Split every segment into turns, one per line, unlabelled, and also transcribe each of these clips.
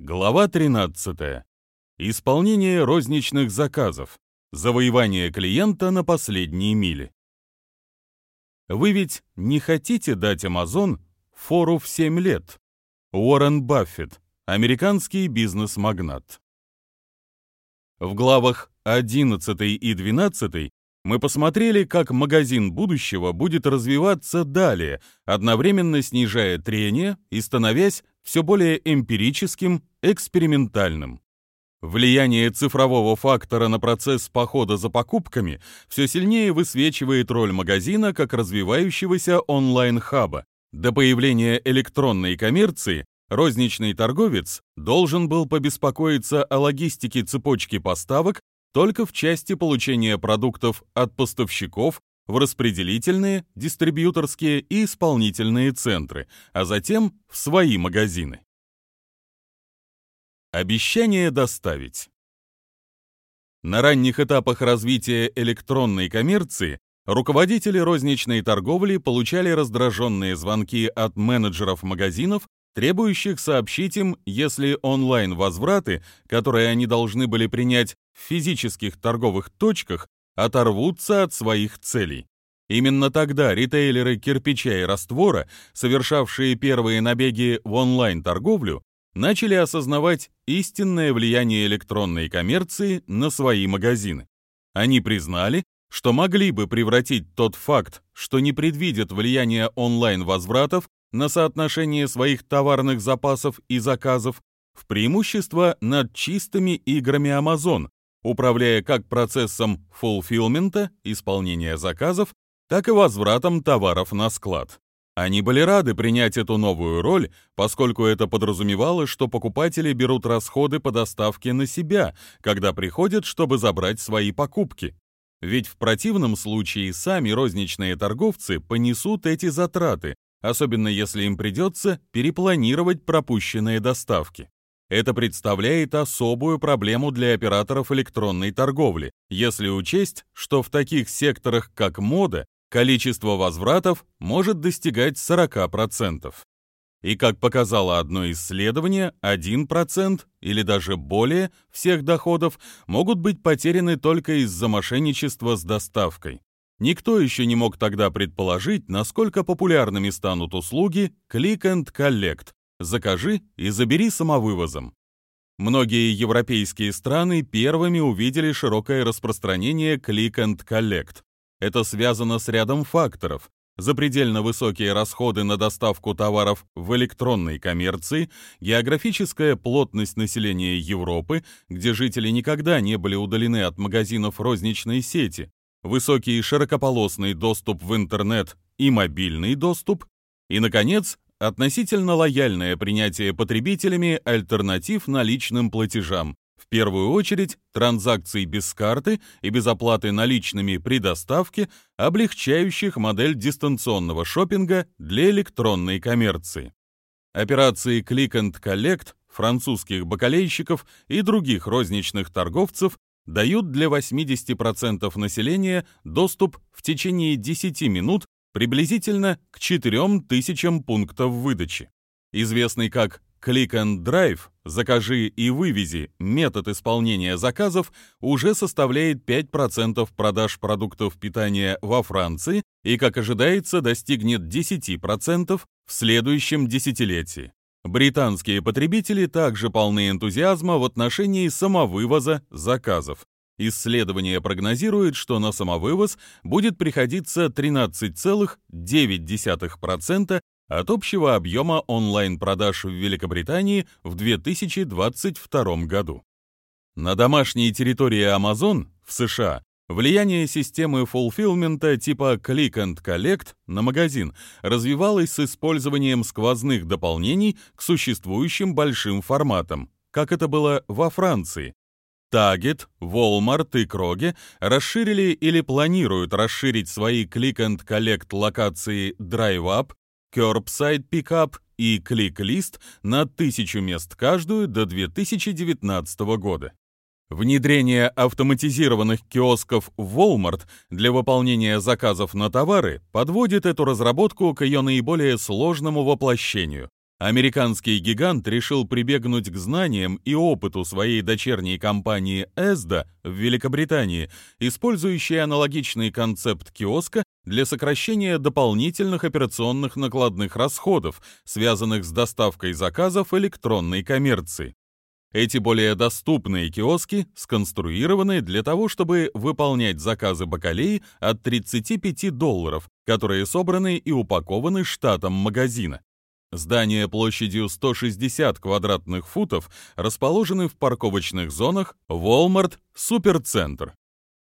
Глава 13. Исполнение розничных заказов. Завоевание клиента на последние мили. Вы ведь не хотите дать Amazon фору в 7 лет? Уоррен Баффет, американский бизнес-магнат. В главах 11 и 12 мы посмотрели, как магазин будущего будет развиваться далее, одновременно снижая трение и становясь все более эмпирическим, экспериментальным. Влияние цифрового фактора на процесс похода за покупками все сильнее высвечивает роль магазина как развивающегося онлайн-хаба. До появления электронной коммерции розничный торговец должен был побеспокоиться о логистике цепочки поставок только в части получения продуктов от поставщиков в распределительные, дистрибьюторские и исполнительные центры, а затем в свои магазины. Обещание доставить. На ранних этапах развития электронной коммерции руководители розничной торговли получали раздраженные звонки от менеджеров магазинов требующих сообщить им, если онлайн-возвраты, которые они должны были принять в физических торговых точках, оторвутся от своих целей. Именно тогда ритейлеры кирпича и раствора, совершавшие первые набеги в онлайн-торговлю, начали осознавать истинное влияние электронной коммерции на свои магазины. Они признали, что могли бы превратить тот факт, что не предвидят влияние онлайн-возвратов на соотношение своих товарных запасов и заказов в преимущество над чистыми играми Amazon, управляя как процессом фулфилмента, исполнения заказов, так и возвратом товаров на склад. Они были рады принять эту новую роль, поскольку это подразумевало, что покупатели берут расходы по доставке на себя, когда приходят, чтобы забрать свои покупки. Ведь в противном случае сами розничные торговцы понесут эти затраты, особенно если им придется перепланировать пропущенные доставки. Это представляет особую проблему для операторов электронной торговли, если учесть, что в таких секторах, как мода, количество возвратов может достигать 40%. И как показало одно исследование, 1% или даже более всех доходов могут быть потеряны только из-за мошенничества с доставкой. Никто еще не мог тогда предположить, насколько популярными станут услуги Click and Collect «Закажи и забери самовывозом». Многие европейские страны первыми увидели широкое распространение Click and Collect. Это связано с рядом факторов. Запредельно высокие расходы на доставку товаров в электронной коммерции, географическая плотность населения Европы, где жители никогда не были удалены от магазинов розничной сети, высокий широкополосный доступ в интернет и мобильный доступ, и, наконец, относительно лояльное принятие потребителями альтернатив наличным платежам, в первую очередь транзакций без карты и без оплаты наличными при доставке, облегчающих модель дистанционного шопинга для электронной коммерции. Операции Click and Collect французских бакалейщиков и других розничных торговцев дают для 80% населения доступ в течение 10 минут приблизительно к 4000 пунктов выдачи. Известный как Click and Drive, закажи и вывези, метод исполнения заказов уже составляет 5% продаж продуктов питания во Франции и, как ожидается, достигнет 10% в следующем десятилетии. Британские потребители также полны энтузиазма в отношении самовывоза заказов. Исследование прогнозирует, что на самовывоз будет приходиться 13,9% от общего объема онлайн-продаж в Великобритании в 2022 году. На домашней территории Amazon в США Влияние системы фулфилмента типа Click and Collect на магазин развивалось с использованием сквозных дополнений к существующим большим форматам, как это было во Франции. Target, Walmart и Kroger расширили или планируют расширить свои Click and Collect локации Drive Up, Curbside Pickup и Click List на тысячу мест каждую до 2019 года. Внедрение автоматизированных киосков в Walmart для выполнения заказов на товары подводит эту разработку к ее наиболее сложному воплощению. Американский гигант решил прибегнуть к знаниям и опыту своей дочерней компании ESDA в Великобритании, использующей аналогичный концепт киоска для сокращения дополнительных операционных накладных расходов, связанных с доставкой заказов электронной коммерции. Эти более доступные киоски сконструированы для того, чтобы выполнять заказы бакалеи от 35 долларов, которые собраны и упакованы штатом магазина. Здания площадью 160 квадратных футов расположены в парковочных зонах Walmart Суперцентр.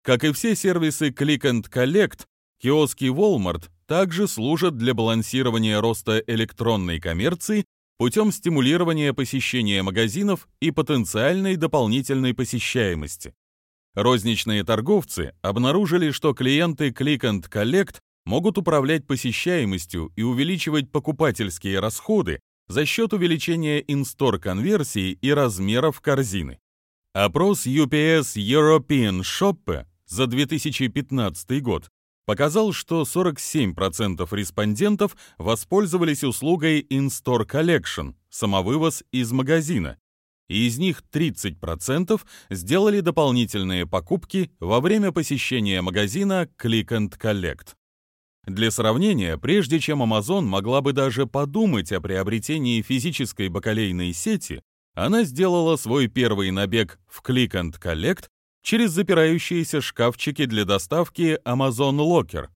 Как и все сервисы Click and Collect, киоски Walmart также служат для балансирования роста электронной коммерции путем стимулирования посещения магазинов и потенциальной дополнительной посещаемости. Розничные торговцы обнаружили, что клиенты Click and Collect могут управлять посещаемостью и увеличивать покупательские расходы за счет увеличения in-store конверсии и размеров корзины. Опрос UPS European Shopper за 2015 год показал, что 47% респондентов воспользовались услугой In-Store Collection, самовывоз из магазина, и из них 30% сделали дополнительные покупки во время посещения магазина Click and Collect. Для сравнения, прежде чем Amazon могла бы даже подумать о приобретении физической бакалейной сети, она сделала свой первый набег в Click and Collect через запирающиеся шкафчики для доставки Amazon Locker.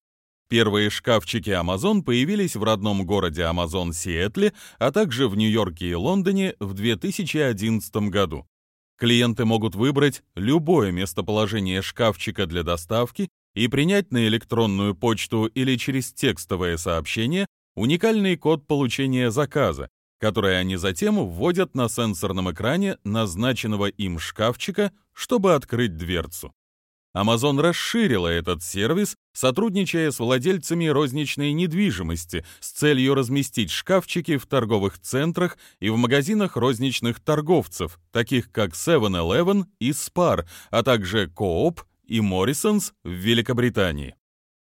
Первые шкафчики Amazon появились в родном городе Amazon Сиэтле, а также в Нью-Йорке и Лондоне в 2011 году. Клиенты могут выбрать любое местоположение шкафчика для доставки и принять на электронную почту или через текстовое сообщение уникальный код получения заказа, который они затем вводят на сенсорном экране назначенного им шкафчика, чтобы открыть дверцу. Amazon расширила этот сервис, сотрудничая с владельцами розничной недвижимости с целью разместить шкафчики в торговых центрах и в магазинах розничных торговцев, таких как 7-Eleven и Spar, а также Coop и Morrisons в Великобритании.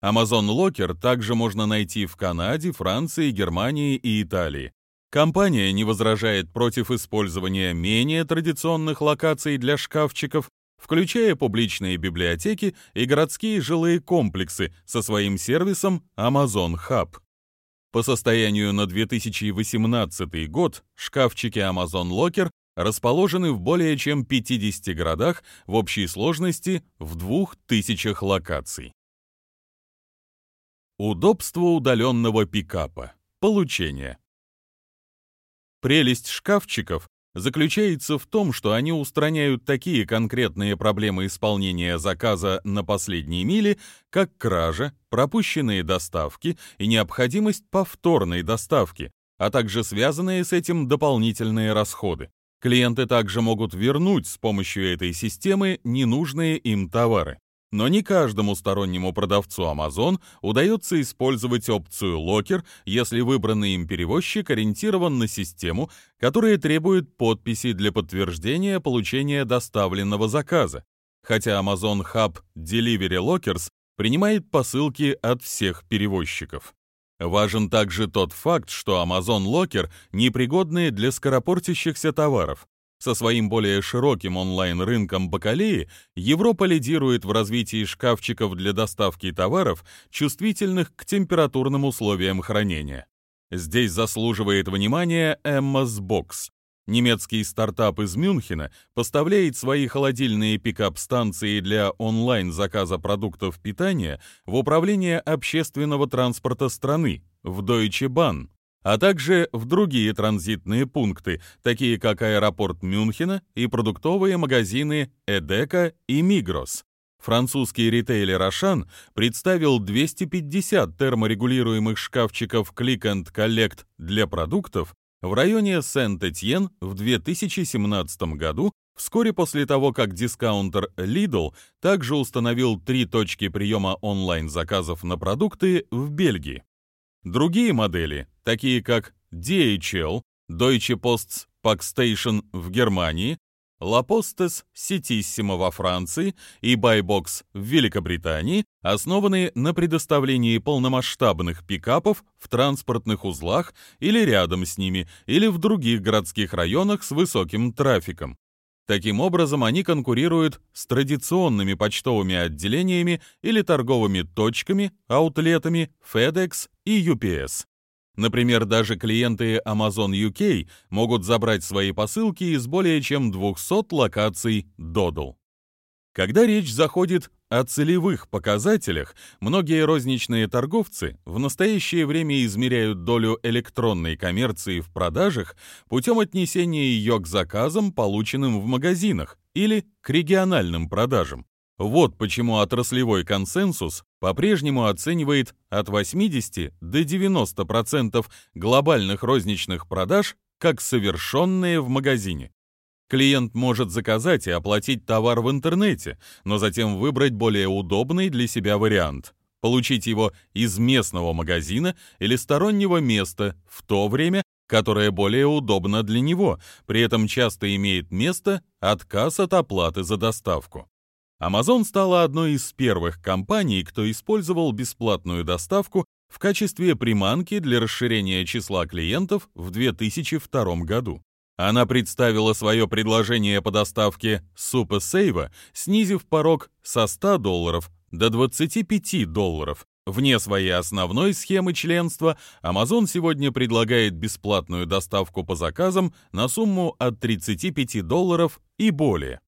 Amazon Locker также можно найти в Канаде, Франции, Германии и Италии. Компания не возражает против использования менее традиционных локаций для шкафчиков, включая публичные библиотеки и городские жилые комплексы со своим сервисом Amazon Hub. По состоянию на 2018 год шкафчики Amazon Locker расположены в более чем 50 городах в общей сложности в 2000 локаций. Удобство удаленного пикапа. Получение. Прелесть шкафчиков заключается в том, что они устраняют такие конкретные проблемы исполнения заказа на последней миле, как кража, пропущенные доставки и необходимость повторной доставки, а также связанные с этим дополнительные расходы. Клиенты также могут вернуть с помощью этой системы ненужные им товары. Но не каждому стороннему продавцу Amazon удается использовать опцию «Локер», если выбранный им перевозчик ориентирован на систему, которая требует подписи для подтверждения получения доставленного заказа, хотя Amazon Hub Delivery Lockers принимает посылки от всех перевозчиков. Важен также тот факт, что Amazon Locker непригодны для скоропортящихся товаров. Со своим более широким онлайн-рынком бакалеи Европа лидирует в развитии шкафчиков для доставки товаров, чувствительных к температурным условиям хранения. Здесь заслуживает внимания Emma's Box, Немецкий стартап из Мюнхена поставляет свои холодильные пикап-станции для онлайн-заказа продуктов питания в управление общественного транспорта страны, в Deutsche Bahn, а также в другие транзитные пункты, такие как аэропорт Мюнхена и продуктовые магазины Эдека и Мигрос. Французский ритейлер Ашан представил 250 терморегулируемых шкафчиков Click and Collect для продуктов, в районе Сент-Этьен в 2017 году, вскоре после того, как дискаунтер Lidl также установил три точки приема онлайн-заказов на продукты в Бельгии. Другие модели, такие как DHL, Deutsche Post Packstation в Германии, Postes Sitissimo во Франции и Buybox в Великобритании основаны на предоставлении полномасштабных пикапов в транспортных узлах или рядом с ними, или в других городских районах с высоким трафиком. Таким образом, они конкурируют с традиционными почтовыми отделениями или торговыми точками, аутлетами FedEx и UPS. Например, даже клиенты Amazon UK могут забрать свои посылки из более чем 200 локаций Doddle. Когда речь заходит о целевых показателях, многие розничные торговцы в настоящее время измеряют долю электронной коммерции в продажах путем отнесения ее к заказам, полученным в магазинах, или к региональным продажам. Вот почему отраслевой консенсус по-прежнему оценивает от 80 до 90% глобальных розничных продаж как совершенные в магазине. Клиент может заказать и оплатить товар в интернете, но затем выбрать более удобный для себя вариант – получить его из местного магазина или стороннего места в то время, которое более удобно для него, при этом часто имеет место отказ от оплаты за доставку. Amazon стала одной из первых компаний, кто использовал бесплатную доставку в качестве приманки для расширения числа клиентов в 2002 году. Она представила свое предложение по доставке Super Save, снизив порог со 100 долларов до 25 долларов. Вне своей основной схемы членства Amazon сегодня предлагает бесплатную доставку по заказам на сумму от 35 долларов и более.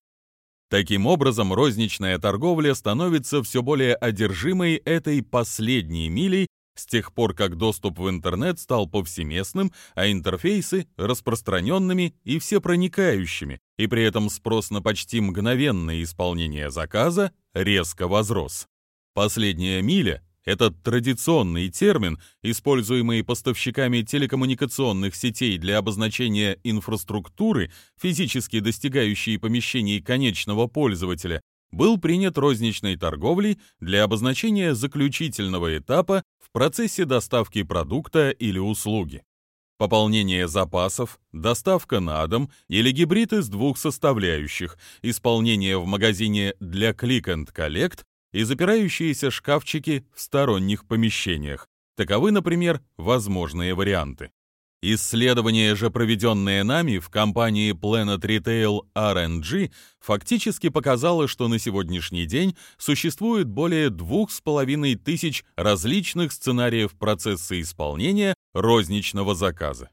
Таким образом, розничная торговля становится все более одержимой этой последней милей с тех пор, как доступ в интернет стал повсеместным, а интерфейсы — распространенными и всепроникающими, и при этом спрос на почти мгновенное исполнение заказа резко возрос. Последняя миля этот традиционный термин, используемый поставщиками телекоммуникационных сетей для обозначения инфраструктуры, физически достигающей помещений конечного пользователя, был принят розничной торговлей для обозначения заключительного этапа в процессе доставки продукта или услуги. Пополнение запасов, доставка на дом или гибрид из двух составляющих, исполнение в магазине для Click and Collect и запирающиеся шкафчики в сторонних помещениях. Таковы, например, возможные варианты. Исследование же, проведенное нами в компании Planet Retail R&G, фактически показало, что на сегодняшний день существует более двух с половиной тысяч различных сценариев процесса исполнения розничного заказа.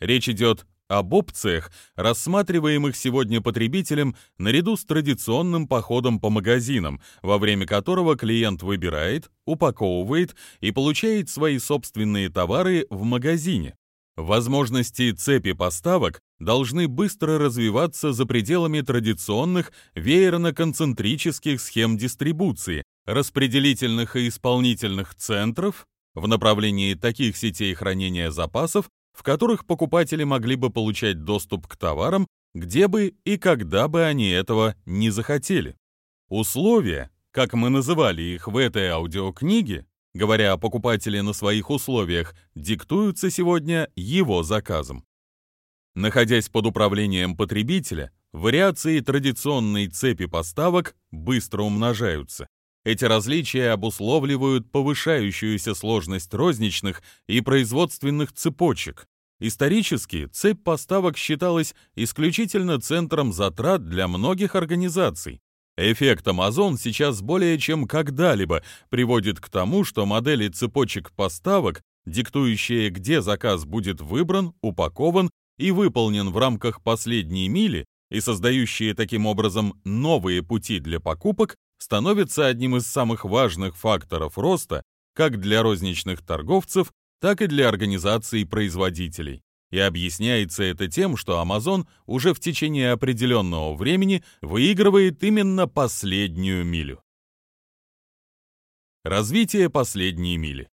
Речь идет об опциях, рассматриваемых сегодня потребителем наряду с традиционным походом по магазинам, во время которого клиент выбирает, упаковывает и получает свои собственные товары в магазине. Возможности цепи поставок должны быстро развиваться за пределами традиционных веерно-концентрических схем дистрибуции, распределительных и исполнительных центров в направлении таких сетей хранения запасов, в которых покупатели могли бы получать доступ к товарам, где бы и когда бы они этого не захотели. Условия, как мы называли их в этой аудиокниге, говоря о покупателе на своих условиях, диктуются сегодня его заказом. Находясь под управлением потребителя, вариации традиционной цепи поставок быстро умножаются. Эти различия обусловливают повышающуюся сложность розничных и производственных цепочек. Исторически цепь поставок считалась исключительно центром затрат для многих организаций. Эффект Amazon сейчас более чем когда-либо приводит к тому, что модели цепочек поставок, диктующие, где заказ будет выбран, упакован и выполнен в рамках последней мили и создающие таким образом новые пути для покупок, становится одним из самых важных факторов роста как для розничных торговцев, так и для организаций производителей. И объясняется это тем, что Amazon уже в течение определенного времени выигрывает именно последнюю милю. Развитие последней мили.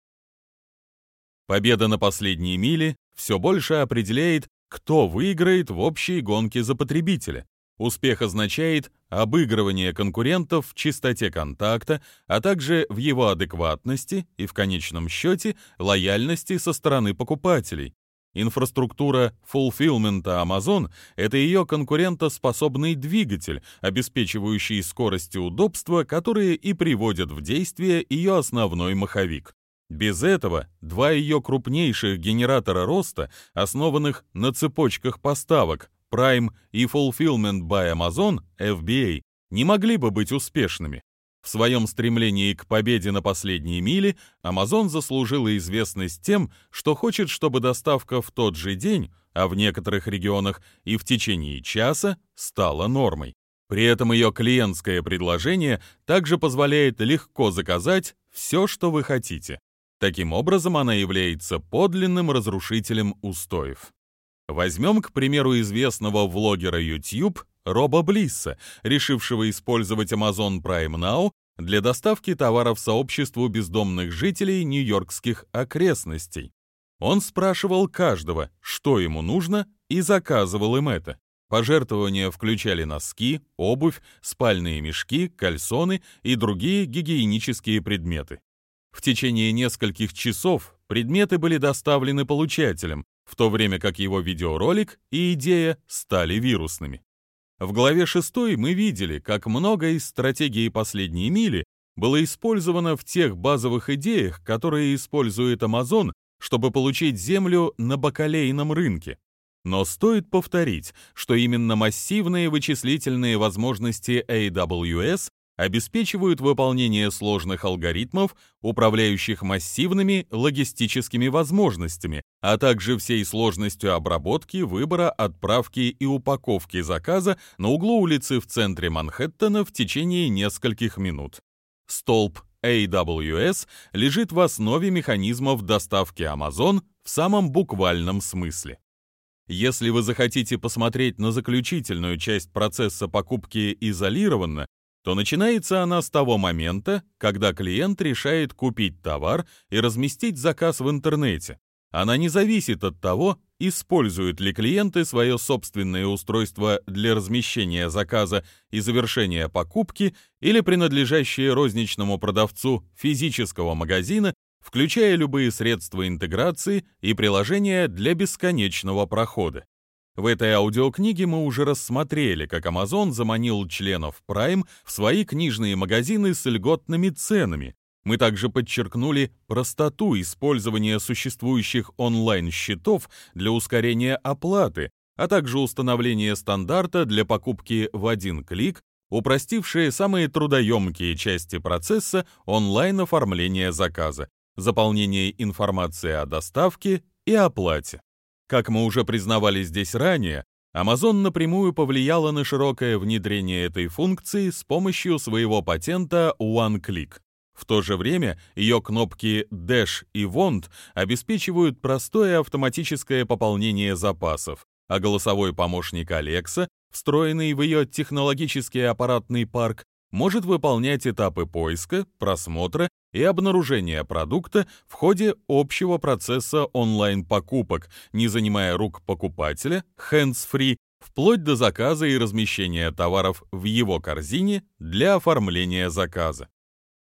Победа на последней миле все больше определяет, кто выиграет в общей гонке за потребителя, Успех означает обыгрывание конкурентов в чистоте контакта, а также в его адекватности и, в конечном счете, лояльности со стороны покупателей. Инфраструктура фулфилмента Amazon — это ее конкурентоспособный двигатель, обеспечивающий скорость и удобство, которые и приводят в действие ее основной маховик. Без этого два ее крупнейших генератора роста, основанных на цепочках поставок Prime и Fulfillment by Amazon, FBA, не могли бы быть успешными. В своем стремлении к победе на последней миле Amazon заслужила известность тем, что хочет, чтобы доставка в тот же день, а в некоторых регионах и в течение часа, стала нормой. При этом ее клиентское предложение также позволяет легко заказать все, что вы хотите. Таким образом, она является подлинным разрушителем устоев. Возьмем, к примеру, известного влогера YouTube Роба Блисса, решившего использовать Amazon Prime Now для доставки товаров сообществу бездомных жителей нью-йоркских окрестностей. Он спрашивал каждого, что ему нужно, и заказывал им это. Пожертвования включали носки, обувь, спальные мешки, кальсоны и другие гигиенические предметы. В течение нескольких часов предметы были доставлены получателям, в то время как его видеоролик и идея стали вирусными. В главе 6 мы видели, как много из стратегии последней мили было использовано в тех базовых идеях, которые использует Amazon, чтобы получить землю на бакалейном рынке. Но стоит повторить, что именно массивные вычислительные возможности AWS обеспечивают выполнение сложных алгоритмов, управляющих массивными логистическими возможностями, а также всей сложностью обработки, выбора, отправки и упаковки заказа на углу улицы в центре Манхэттена в течение нескольких минут. Столб AWS лежит в основе механизмов доставки Amazon в самом буквальном смысле. Если вы захотите посмотреть на заключительную часть процесса покупки изолированно, то начинается она с того момента, когда клиент решает купить товар и разместить заказ в интернете. Она не зависит от того, используют ли клиенты свое собственное устройство для размещения заказа и завершения покупки или принадлежащее розничному продавцу физического магазина, включая любые средства интеграции и приложения для бесконечного прохода. В этой аудиокниге мы уже рассмотрели, как Amazon заманил членов Prime в свои книжные магазины с льготными ценами. Мы также подчеркнули простоту использования существующих онлайн-счетов для ускорения оплаты, а также установления стандарта для покупки в один клик, упростившие самые трудоемкие части процесса онлайн-оформления заказа, заполнение информации о доставке и оплате. Как мы уже признавали здесь ранее, Amazon напрямую повлияла на широкое внедрение этой функции с помощью своего патента OneClick. В то же время ее кнопки Dash и Want обеспечивают простое автоматическое пополнение запасов, а голосовой помощник Alexa, встроенный в ее технологический аппаратный парк, может выполнять этапы поиска, просмотра и обнаружения продукта в ходе общего процесса онлайн-покупок, не занимая рук покупателя, hands-free, вплоть до заказа и размещения товаров в его корзине для оформления заказа.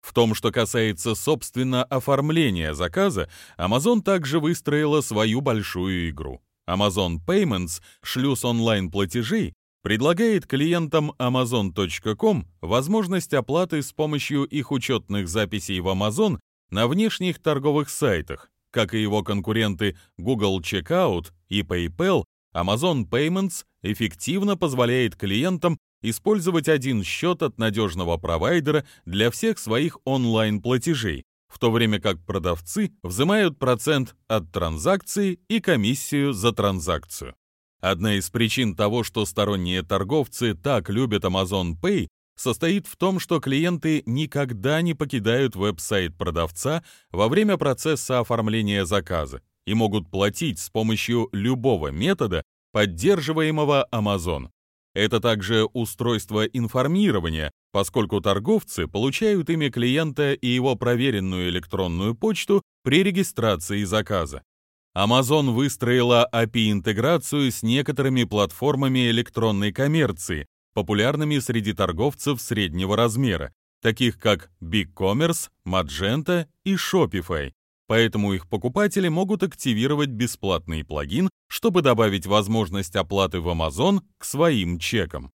В том, что касается, собственно, оформления заказа, Amazon также выстроила свою большую игру. Amazon Payments, шлюз онлайн-платежей, предлагает клиентам Amazon.com возможность оплаты с помощью их учетных записей в Amazon на внешних торговых сайтах. Как и его конкуренты Google Checkout и PayPal, Amazon Payments эффективно позволяет клиентам использовать один счет от надежного провайдера для всех своих онлайн-платежей, в то время как продавцы взимают процент от транзакции и комиссию за транзакцию. Одна из причин того, что сторонние торговцы так любят Amazon Pay, состоит в том, что клиенты никогда не покидают веб-сайт продавца во время процесса оформления заказа и могут платить с помощью любого метода, поддерживаемого Amazon. Это также устройство информирования, поскольку торговцы получают имя клиента и его проверенную электронную почту при регистрации заказа. Amazon выстроила API-интеграцию с некоторыми платформами электронной коммерции, популярными среди торговцев среднего размера, таких как BigCommerce, Magento и Shopify. поэтому их покупатели могут активировать бесплатный плагин, чтобы добавить возможность оплаты в Amazon к своим чекам.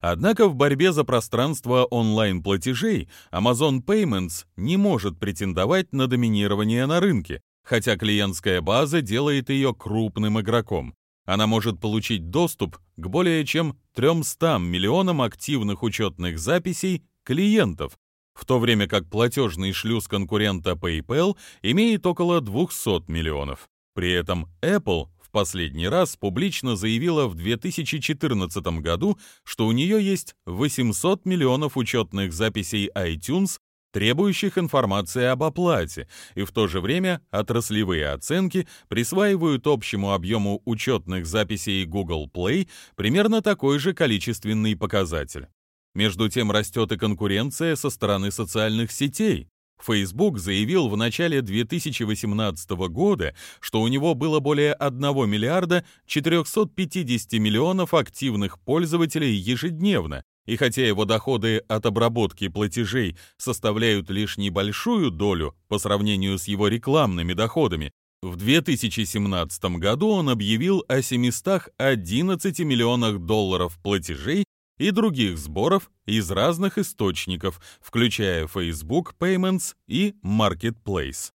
Однако в борьбе за пространство онлайн-платежей Amazon Payments не может претендовать на доминирование на рынке, хотя клиентская база делает ее крупным игроком. Она может получить доступ к более чем 300 миллионам активных учетных записей клиентов, в то время как платежный шлюз конкурента PayPal имеет около 200 миллионов. При этом Apple в последний раз публично заявила в 2014 году, что у нее есть 800 миллионов учетных записей iTunes, требующих информации об оплате, и в то же время отраслевые оценки присваивают общему объему учетных записей Google Play примерно такой же количественный показатель. Между тем растет и конкуренция со стороны социальных сетей. Facebook заявил в начале 2018 года, что у него было более 1 миллиарда 450 миллионов активных пользователей ежедневно, и хотя его доходы от обработки платежей составляют лишь небольшую долю по сравнению с его рекламными доходами, в 2017 году он объявил о 711 миллионах долларов платежей и других сборов из разных источников, включая Facebook Payments и Marketplace.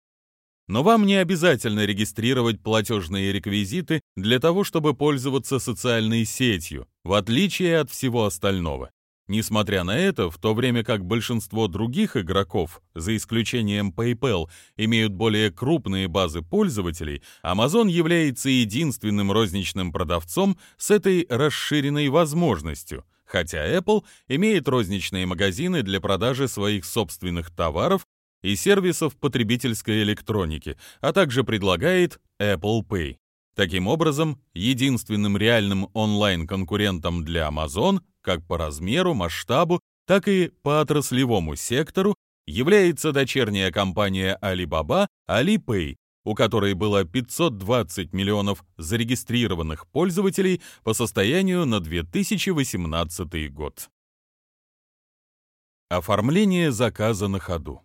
Но вам не обязательно регистрировать платежные реквизиты для того, чтобы пользоваться социальной сетью, в отличие от всего остального. Несмотря на это, в то время как большинство других игроков, за исключением PayPal, имеют более крупные базы пользователей, Amazon является единственным розничным продавцом с этой расширенной возможностью, хотя Apple имеет розничные магазины для продажи своих собственных товаров и сервисов потребительской электроники, а также предлагает Apple Pay. Таким образом, единственным реальным онлайн-конкурентом для Amazon, как по размеру, масштабу, так и по отраслевому сектору, является дочерняя компания Alibaba Alipay, у которой было 520 миллионов зарегистрированных пользователей по состоянию на 2018 год. Оформление заказа на ходу.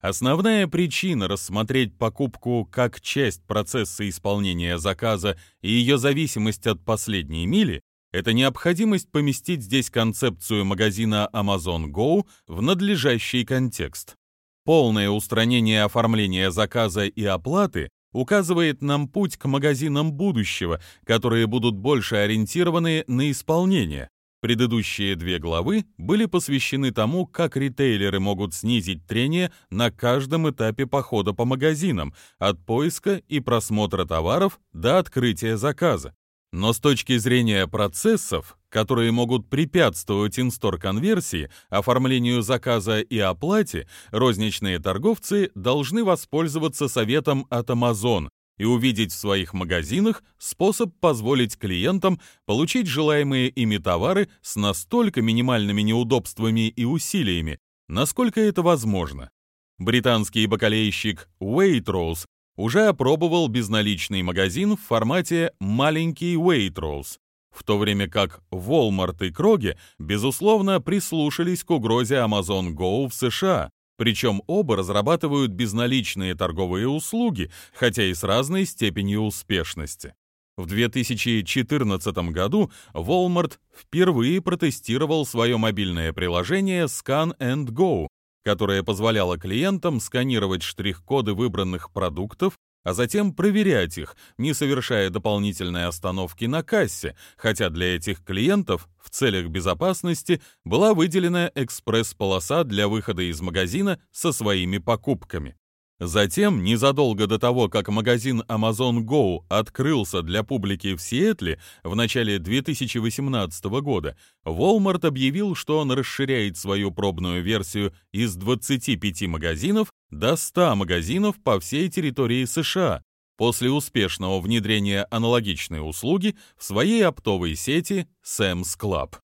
Основная причина рассмотреть покупку как часть процесса исполнения заказа и ее зависимость от последней мили – это необходимость поместить здесь концепцию магазина Amazon Go в надлежащий контекст. Полное устранение оформления заказа и оплаты указывает нам путь к магазинам будущего, которые будут больше ориентированы на исполнение. Предыдущие две главы были посвящены тому, как ритейлеры могут снизить трение на каждом этапе похода по магазинам, от поиска и просмотра товаров до открытия заказа. Но с точки зрения процессов, которые могут препятствовать инстор-конверсии, оформлению заказа и оплате, розничные торговцы должны воспользоваться советом от Amazon и увидеть в своих магазинах способ позволить клиентам получить желаемые ими товары с настолько минимальными неудобствами и усилиями, насколько это возможно. Британский бакалейщик Waitrose уже опробовал безналичный магазин в формате «маленький Waitrose», в то время как Walmart и Kroger, безусловно, прислушались к угрозе Amazon Go в США, причем оба разрабатывают безналичные торговые услуги, хотя и с разной степенью успешности. В 2014 году Walmart впервые протестировал свое мобильное приложение Scan and Go, которая позволяла клиентам сканировать штрих-коды выбранных продуктов, а затем проверять их, не совершая дополнительной остановки на кассе, хотя для этих клиентов в целях безопасности была выделена экспресс-полоса для выхода из магазина со своими покупками. Затем, незадолго до того, как магазин Amazon Go открылся для публики в Сиэтле в начале 2018 года, Walmart объявил, что он расширяет свою пробную версию из 25 магазинов до 100 магазинов по всей территории США после успешного внедрения аналогичной услуги в своей оптовой сети Sam's Club.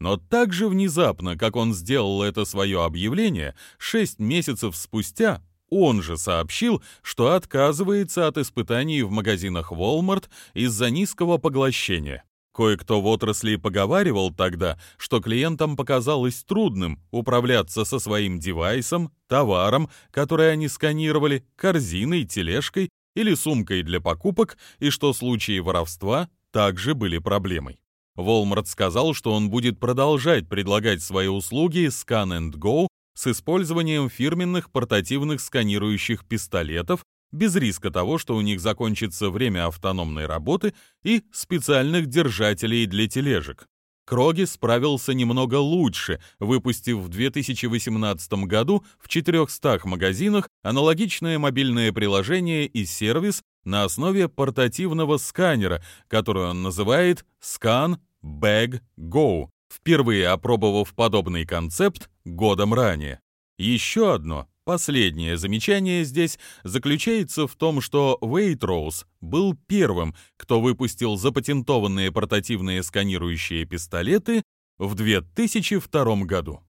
Но так же внезапно, как он сделал это свое объявление, 6 месяцев спустя он же сообщил, что отказывается от испытаний в магазинах Walmart из-за низкого поглощения. Кое-кто в отрасли поговаривал тогда, что клиентам показалось трудным управляться со своим девайсом, товаром, который они сканировали, корзиной, тележкой или сумкой для покупок, и что случаи воровства также были проблемой. Walmart сказал, что он будет продолжать предлагать свои услуги Scan and Go с использованием фирменных портативных сканирующих пистолетов без риска того, что у них закончится время автономной работы и специальных держателей для тележек. Кроги справился немного лучше, выпустив в 2018 году в 400 магазинах аналогичное мобильное приложение и сервис на основе портативного сканера, который он называет Scan Bag Go, впервые опробовав подобный концепт годом ранее. Еще одно Последнее замечание здесь заключается в том, что Waitrose был первым, кто выпустил запатентованные портативные сканирующие пистолеты в 2002 году.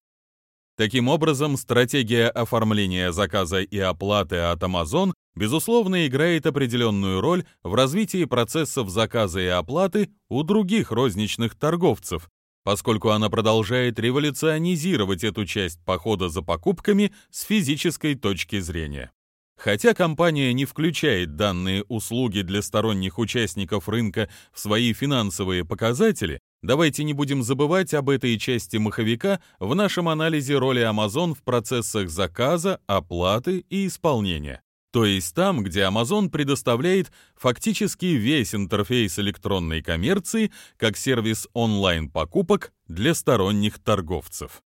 Таким образом, стратегия оформления заказа и оплаты от Amazon безусловно играет определенную роль в развитии процессов заказа и оплаты у других розничных торговцев, поскольку она продолжает революционизировать эту часть похода за покупками с физической точки зрения. Хотя компания не включает данные услуги для сторонних участников рынка в свои финансовые показатели, давайте не будем забывать об этой части маховика в нашем анализе роли Amazon в процессах заказа, оплаты и исполнения. То есть там, где Amazon предоставляет фактически весь интерфейс электронной коммерции как сервис онлайн-покупок для сторонних торговцев.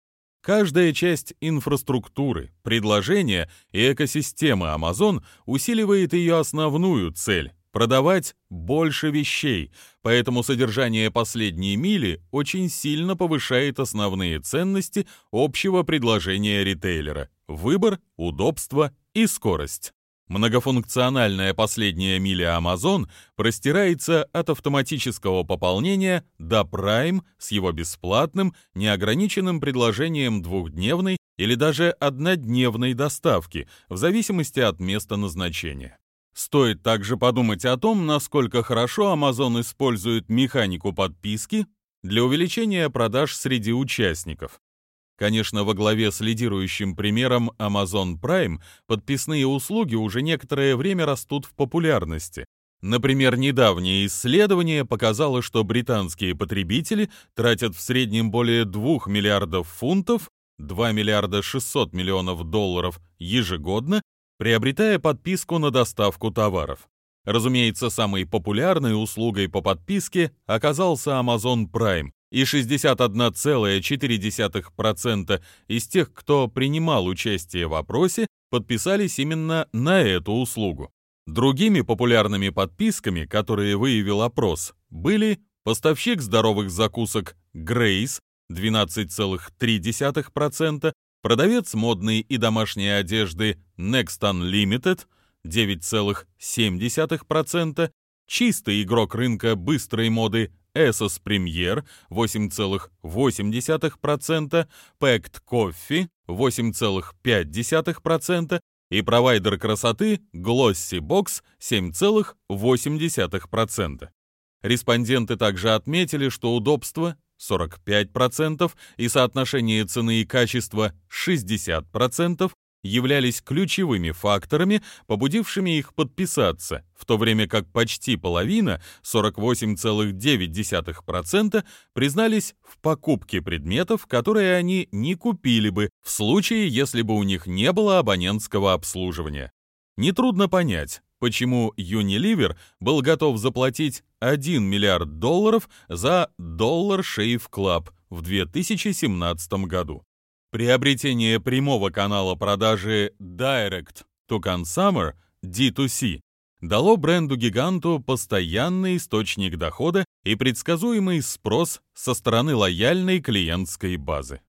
Каждая часть инфраструктуры, предложения и экосистемы Amazon усиливает ее основную цель – продавать больше вещей, поэтому содержание последней мили очень сильно повышает основные ценности общего предложения ритейлера – выбор, удобство и скорость. Многофункциональная последняя миля Amazon простирается от автоматического пополнения до Prime с его бесплатным, неограниченным предложением двухдневной или даже однодневной доставки, в зависимости от места назначения. Стоит также подумать о том, насколько хорошо Amazon использует механику подписки для увеличения продаж среди участников. Конечно, во главе с лидирующим примером Amazon Prime подписные услуги уже некоторое время растут в популярности. Например, недавнее исследование показало, что британские потребители тратят в среднем более 2 миллиардов фунтов, 2 миллиарда 600 миллионов долларов ежегодно, приобретая подписку на доставку товаров. Разумеется, самой популярной услугой по подписке оказался Amazon Prime, и 61,4% из тех, кто принимал участие в опросе, подписались именно на эту услугу. Другими популярными подписками, которые выявил опрос, были поставщик здоровых закусок Grace 12,3%, продавец модной и домашней одежды Next Unlimited 9,7%, чистый игрок рынка быстрой моды Esos Premier 8,8%, Pact Coffee 8,5% и провайдер красоты Glossy Box 7,8%. Респонденты также отметили, что удобство 45% и соотношение цены и качества 60% являлись ключевыми факторами, побудившими их подписаться, в то время как почти половина, 48,9%, признались в покупке предметов, которые они не купили бы в случае, если бы у них не было абонентского обслуживания. Нетрудно понять, почему Unilever был готов заплатить 1 миллиард долларов за Dollar Shave Club в 2017 году. Приобретение прямого канала продажи Direct to Consumer D2C дало бренду-гиганту постоянный источник дохода и предсказуемый спрос со стороны лояльной клиентской базы.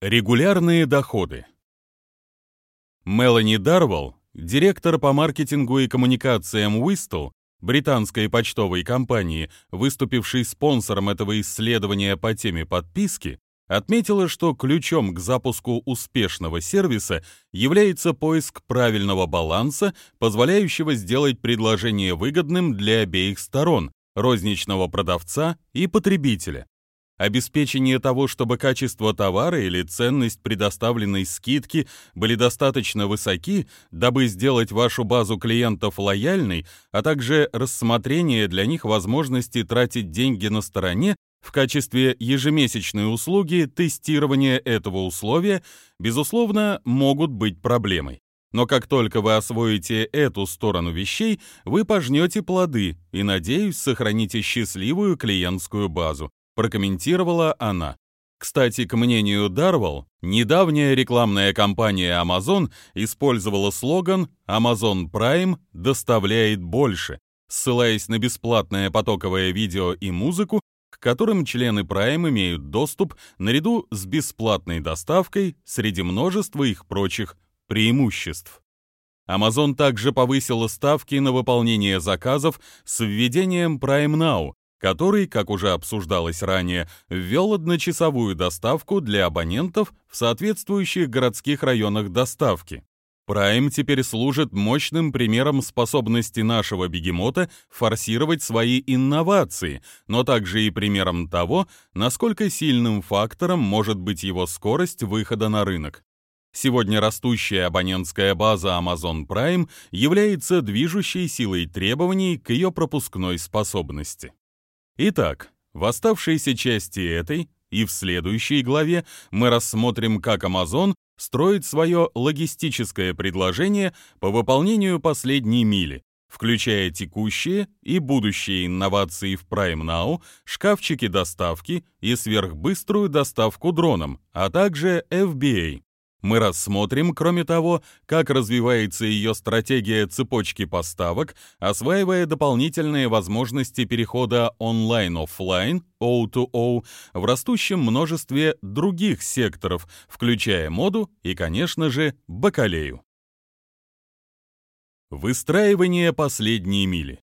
Регулярные доходы Мелани Дарвелл, директор по маркетингу и коммуникациям Whistle, британской почтовой компании, выступившей спонсором этого исследования по теме подписки, отметила, что ключом к запуску успешного сервиса является поиск правильного баланса, позволяющего сделать предложение выгодным для обеих сторон, розничного продавца и потребителя. Обеспечение того, чтобы качество товара или ценность предоставленной скидки были достаточно высоки, дабы сделать вашу базу клиентов лояльной, а также рассмотрение для них возможности тратить деньги на стороне в качестве ежемесячной услуги тестирования этого условия, безусловно, могут быть проблемой. Но как только вы освоите эту сторону вещей, вы пожнете плоды и, надеюсь, сохраните счастливую клиентскую базу прокомментировала она. Кстати, к мнению Дарвал, недавняя рекламная кампания Amazon использовала слоган «Amazon Prime доставляет больше», ссылаясь на бесплатное потоковое видео и музыку, к которым члены Prime имеют доступ наряду с бесплатной доставкой среди множества их прочих преимуществ. Amazon также повысила ставки на выполнение заказов с введением Prime Now, который, как уже обсуждалось ранее, ввел одночасовую доставку для абонентов в соответствующих городских районах доставки. Prime теперь служит мощным примером способности нашего бегемота форсировать свои инновации, но также и примером того, насколько сильным фактором может быть его скорость выхода на рынок. Сегодня растущая абонентская база Amazon Prime является движущей силой требований к ее пропускной способности. Итак, в оставшейся части этой и в следующей главе мы рассмотрим, как Amazon строит свое логистическое предложение по выполнению последней мили, включая текущие и будущие инновации в Prime Now, шкафчики доставки и сверхбыструю доставку дроном, а также FBA. Мы рассмотрим, кроме того, как развивается ее стратегия цепочки поставок, осваивая дополнительные возможности перехода онлайн-оффлайн, O2O, в растущем множестве других секторов, включая моду и, конечно же, бакалею. Выстраивание последней мили.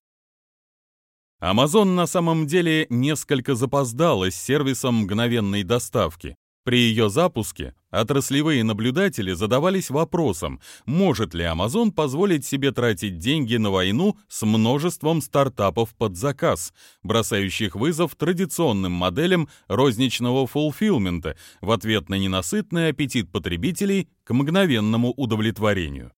Amazon на самом деле несколько запоздала с сервисом мгновенной доставки. При ее запуске отраслевые наблюдатели задавались вопросом, может ли Amazon позволить себе тратить деньги на войну с множеством стартапов под заказ, бросающих вызов традиционным моделям розничного фулфилмента в ответ на ненасытный аппетит потребителей к мгновенному удовлетворению.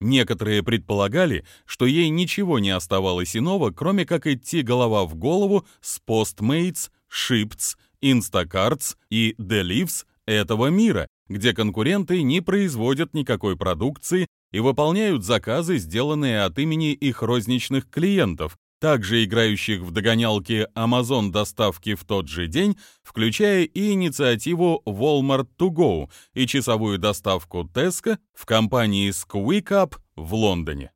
Некоторые предполагали, что ей ничего не оставалось иного, кроме как идти голова в голову с Postmates, Shipts Instacarts и Delives этого мира, где конкуренты не производят никакой продукции и выполняют заказы, сделанные от имени их розничных клиентов, также играющих в догонялки Amazon доставки в тот же день, включая и инициативу Walmart to Go и часовую доставку Tesco в компании SqueakUp в Лондоне.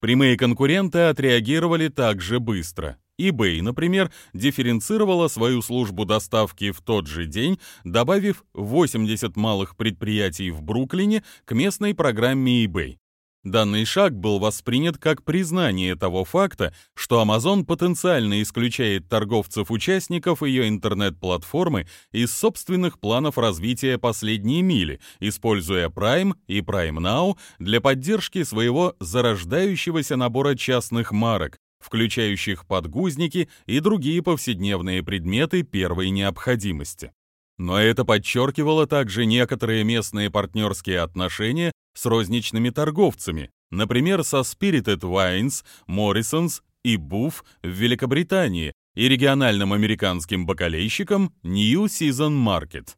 Прямые конкуренты отреагировали также быстро eBay, например, дифференцировала свою службу доставки в тот же день, добавив 80 малых предприятий в Бруклине к местной программе eBay. Данный шаг был воспринят как признание того факта, что Amazon потенциально исключает торговцев-участников ее интернет-платформы из собственных планов развития последней мили, используя Prime и Prime Now для поддержки своего зарождающегося набора частных марок, включающих подгузники и другие повседневные предметы первой необходимости. Но это подчеркивало также некоторые местные партнерские отношения с розничными торговцами, например, со Spirited Wines, Morrisons и Buff в Великобритании и региональным американским бакалейщиком New Season Market.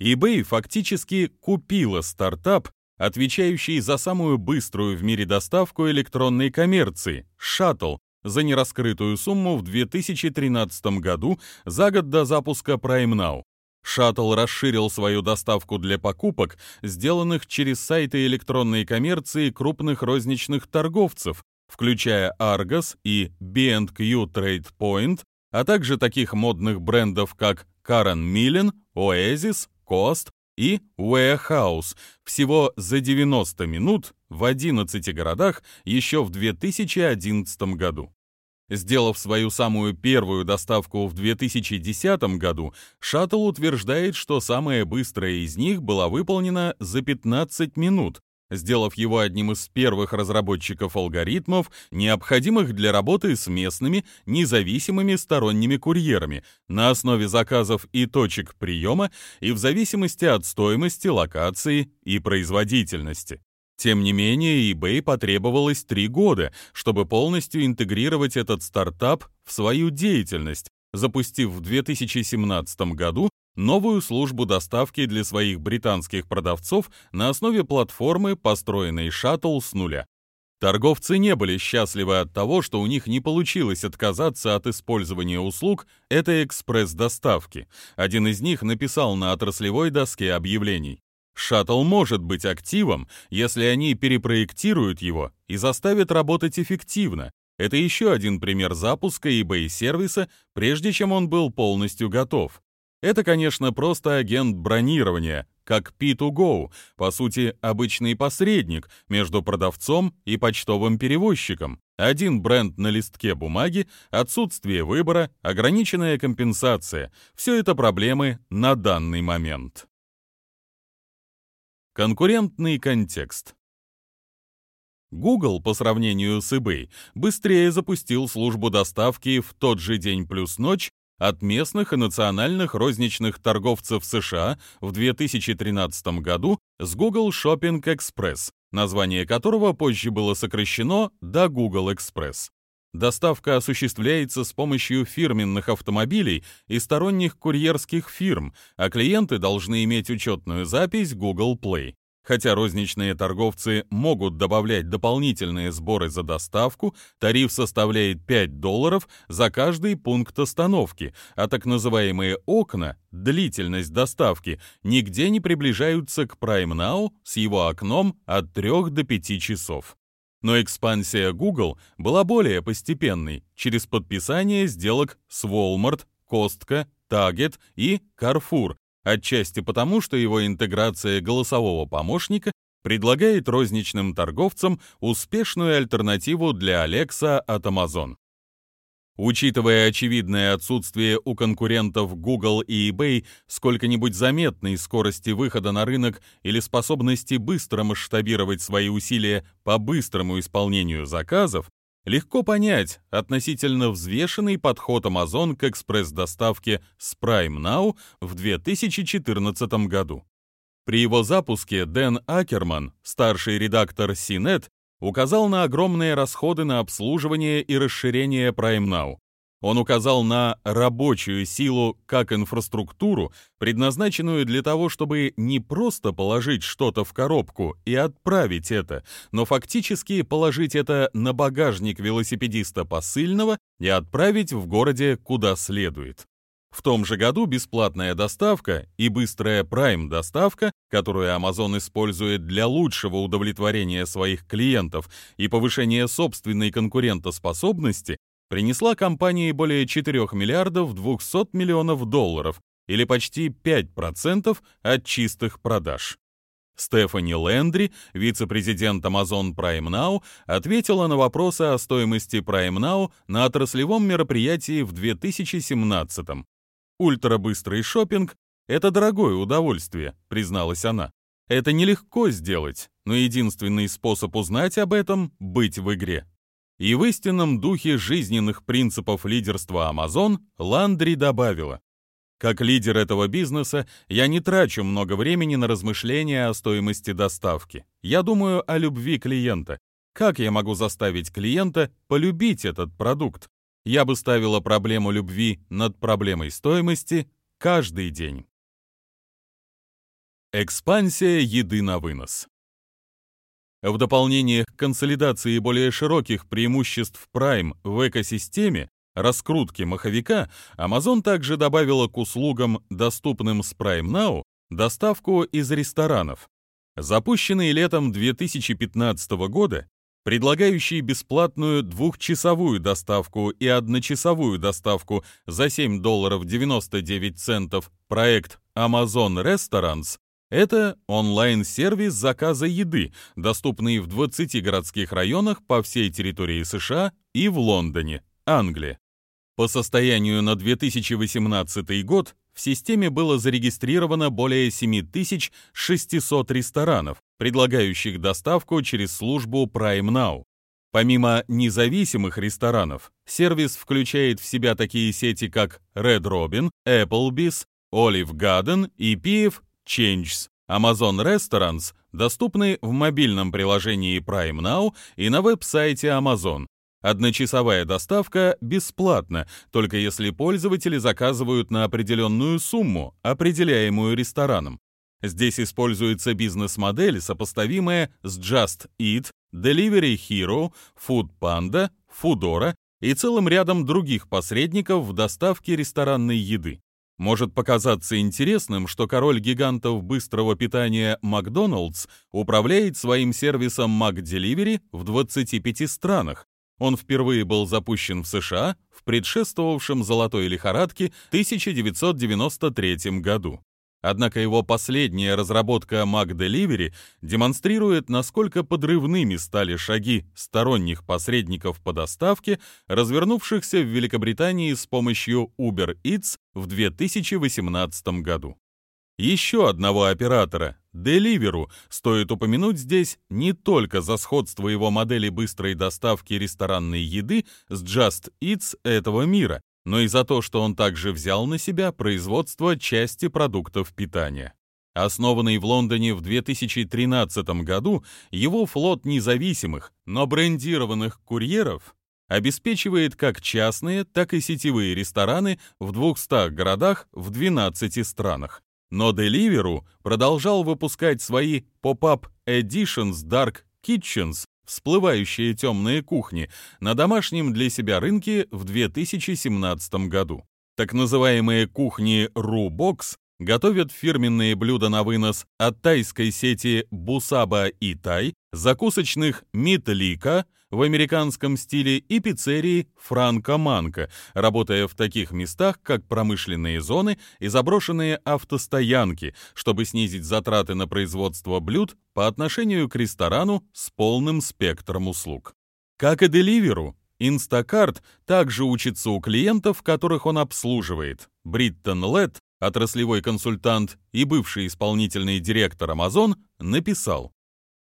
eBay фактически купила стартап, отвечающий за самую быструю в мире доставку электронной коммерции – Shuttle, за нераскрытую сумму в 2013 году, за год до запуска Prime Now. Шаттл расширил свою доставку для покупок, сделанных через сайты электронной коммерции крупных розничных торговцев, включая Argos и B&Q Trade Point, а также таких модных брендов, как Karen Millen, Oasis, Cost и Warehouse всего за 90 минут в 11 городах еще в 2011 году. Сделав свою самую первую доставку в 2010 году, шаттл утверждает, что самая быстрая из них была выполнена за 15 минут, сделав его одним из первых разработчиков алгоритмов, необходимых для работы с местными независимыми сторонними курьерами на основе заказов и точек приема и в зависимости от стоимости, локации и производительности. Тем не менее, eBay потребовалось три года, чтобы полностью интегрировать этот стартап в свою деятельность, запустив в 2017 году новую службу доставки для своих британских продавцов на основе платформы, построенной Shuttle с нуля. Торговцы не были счастливы от того, что у них не получилось отказаться от использования услуг этой экспресс-доставки. Один из них написал на отраслевой доске объявлений. Шаттл может быть активом, если они перепроектируют его и заставят работать эффективно. Это еще один пример запуска eBay-сервиса, прежде чем он был полностью готов. Это, конечно, просто агент бронирования, как P2Go, по сути, обычный посредник между продавцом и почтовым перевозчиком. Один бренд на листке бумаги, отсутствие выбора, ограниченная компенсация – все это проблемы на данный момент. Конкурентный контекст. Google по сравнению с eBay быстрее запустил службу доставки в тот же день плюс ночь от местных и национальных розничных торговцев США в 2013 году с Google Shopping Express, название которого позже было сокращено до Google Express. Доставка осуществляется с помощью фирменных автомобилей и сторонних курьерских фирм, а клиенты должны иметь учетную запись Google Play. Хотя розничные торговцы могут добавлять дополнительные сборы за доставку, тариф составляет 5 долларов за каждый пункт остановки, а так называемые окна, длительность доставки, нигде не приближаются к Prime Now с его окном от 3 до 5 часов. Но экспансия Google была более постепенной через подписание сделок с Walmart, Costco, Target и Carrefour, отчасти потому, что его интеграция голосового помощника предлагает розничным торговцам успешную альтернативу для Alexa от Amazon. Учитывая очевидное отсутствие у конкурентов Google и eBay сколько-нибудь заметной скорости выхода на рынок или способности быстро масштабировать свои усилия по быстрому исполнению заказов, легко понять относительно взвешенный подход Amazon к экспресс-доставке с Prime Now в 2014 году. При его запуске Дэн Акерман, старший редактор CNET, указал на огромные расходы на обслуживание и расширение Prime Now. Он указал на рабочую силу как инфраструктуру, предназначенную для того, чтобы не просто положить что-то в коробку и отправить это, но фактически положить это на багажник велосипедиста посыльного и отправить в городе куда следует. В том же году бесплатная доставка и быстрая Prime доставка, которую Amazon использует для лучшего удовлетворения своих клиентов и повышения собственной конкурентоспособности, принесла компании более 4 миллиардов 200 миллионов долларов или почти 5% от чистых продаж. Стефани Лендри, вице-президент Amazon Prime Now, ответила на вопросы о стоимости Prime Now на отраслевом мероприятии в 2017 -м. Ультрабыстрый шопинг — это дорогое удовольствие, призналась она. Это нелегко сделать, но единственный способ узнать об этом — быть в игре. И в истинном духе жизненных принципов лидерства Amazon Ландри добавила, как лидер этого бизнеса, я не трачу много времени на размышления о стоимости доставки. Я думаю о любви клиента. Как я могу заставить клиента полюбить этот продукт? Я бы ставила проблему любви над проблемой стоимости каждый день. Экспансия еды на вынос. В дополнение к консолидации более широких преимуществ Prime в экосистеме раскрутки маховика, Amazon также добавила к услугам, доступным с Prime Now, доставку из ресторанов. Запущенный летом 2015 года, предлагающий бесплатную двухчасовую доставку и одночасовую доставку за 7 долларов 99 центов проект Amazon Restaurants это онлайн-сервис заказа еды, доступный в 20 городских районах по всей территории США и в Лондоне, Англия. По состоянию на 2018 год в системе было зарегистрировано более 7600 ресторанов, предлагающих доставку через службу Prime Now. Помимо независимых ресторанов, сервис включает в себя такие сети, как Red Robin, Applebee's, Olive Garden и PF Changes. Amazon Restaurants доступны в мобильном приложении Prime Now и на веб-сайте Amazon. Одночасовая доставка бесплатна, только если пользователи заказывают на определенную сумму, определяемую рестораном. Здесь используется бизнес-модель, сопоставимая с Just Eat, Delivery Hero, Food Panda, Foodora и целым рядом других посредников в доставке ресторанной еды. Может показаться интересным, что король гигантов быстрого питания Макдоналдс управляет своим сервисом McDelivery в 25 странах. Он впервые был запущен в США в предшествовавшем золотой лихорадке 1993 году. Однако его последняя разработка Mac Delivery демонстрирует, насколько подрывными стали шаги сторонних посредников по доставке, развернувшихся в Великобритании с помощью Uber Eats в 2018 году. Еще одного оператора, Deliveroo, стоит упомянуть здесь не только за сходство его модели быстрой доставки ресторанной еды с Just Eats этого мира, но и за то, что он также взял на себя производство части продуктов питания. Основанный в Лондоне в 2013 году, его флот независимых, но брендированных курьеров обеспечивает как частные, так и сетевые рестораны в 200 городах в 12 странах. Но Deliveroo продолжал выпускать свои Pop-Up Editions Dark Kitchens всплывающие темные кухни на домашнем для себя рынке в 2017 году. Так называемые кухни Рубокс готовят фирменные блюда на вынос от тайской сети Бусаба и Тай, закусочных Митлика в американском стиле и пиццерии Франко Манко, работая в таких местах, как промышленные зоны и заброшенные автостоянки, чтобы снизить затраты на производство блюд по отношению к ресторану с полным спектром услуг. Как и Деливеру, Instacart также учится у клиентов, которых он обслуживает. Бриттон Летт, отраслевой консультант и бывший исполнительный директор Amazon, написал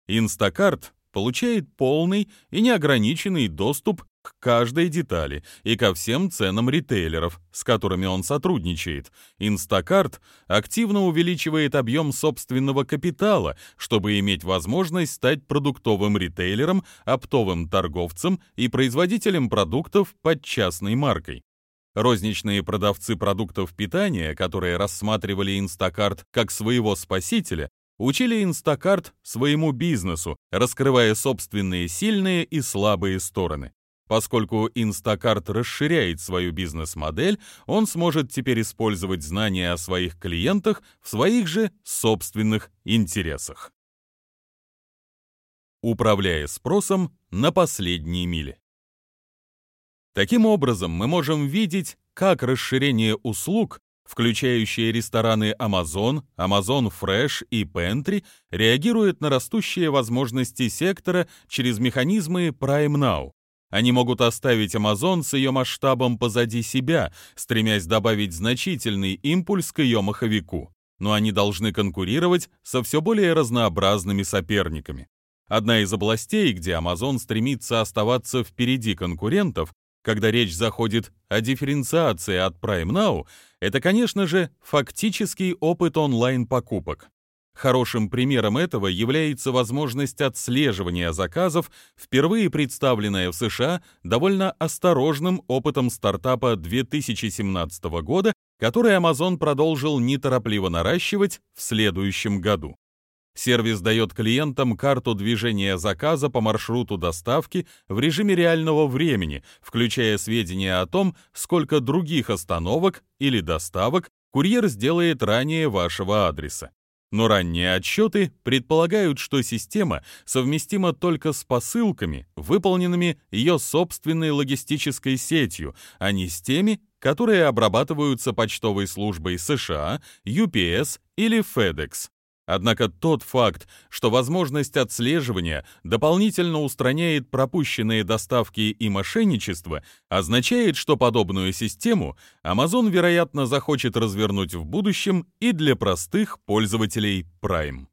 Instacart получает полный и неограниченный доступ к каждой детали и ко всем ценам ритейлеров, с которыми он сотрудничает. Instacart активно увеличивает объем собственного капитала, чтобы иметь возможность стать продуктовым ритейлером, оптовым торговцем и производителем продуктов под частной маркой. Розничные продавцы продуктов питания, которые рассматривали Instacart как своего спасителя, учили Instacart своему бизнесу, раскрывая собственные сильные и слабые стороны. Поскольку Instacart расширяет свою бизнес-модель, он сможет теперь использовать знания о своих клиентах в своих же собственных интересах. Управляя спросом на последние мили. Таким образом, мы можем видеть, как расширение услуг включающие рестораны Amazon, Amazon Fresh и Pantry, реагирует на растущие возможности сектора через механизмы Prime Now. Они могут оставить Amazon с ее масштабом позади себя, стремясь добавить значительный импульс к ее маховику. Но они должны конкурировать со все более разнообразными соперниками. Одна из областей, где Amazon стремится оставаться впереди конкурентов, когда речь заходит о дифференциации от Prime Now, это, конечно же, фактический опыт онлайн-покупок. Хорошим примером этого является возможность отслеживания заказов, впервые представленная в США довольно осторожным опытом стартапа 2017 года, который Amazon продолжил неторопливо наращивать в следующем году. Сервис дает клиентам карту движения заказа по маршруту доставки в режиме реального времени, включая сведения о том, сколько других остановок или доставок курьер сделает ранее вашего адреса. Но ранние отчеты предполагают, что система совместима только с посылками, выполненными ее собственной логистической сетью, а не с теми, которые обрабатываются почтовой службой США, UPS или FedEx. Однако тот факт, что возможность отслеживания дополнительно устраняет пропущенные доставки и мошенничество, означает, что подобную систему Amazon, вероятно, захочет развернуть в будущем и для простых пользователей Prime.